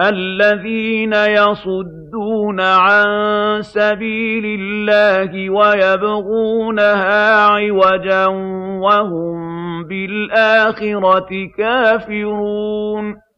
الَّذِينَ يَصُدُّونَ عَن سَبِيلِ اللَّهِ وَيَبْغُونَهَا عِوَجًا وَهُم بِالْآخِرَةِ كَافِرُونَ.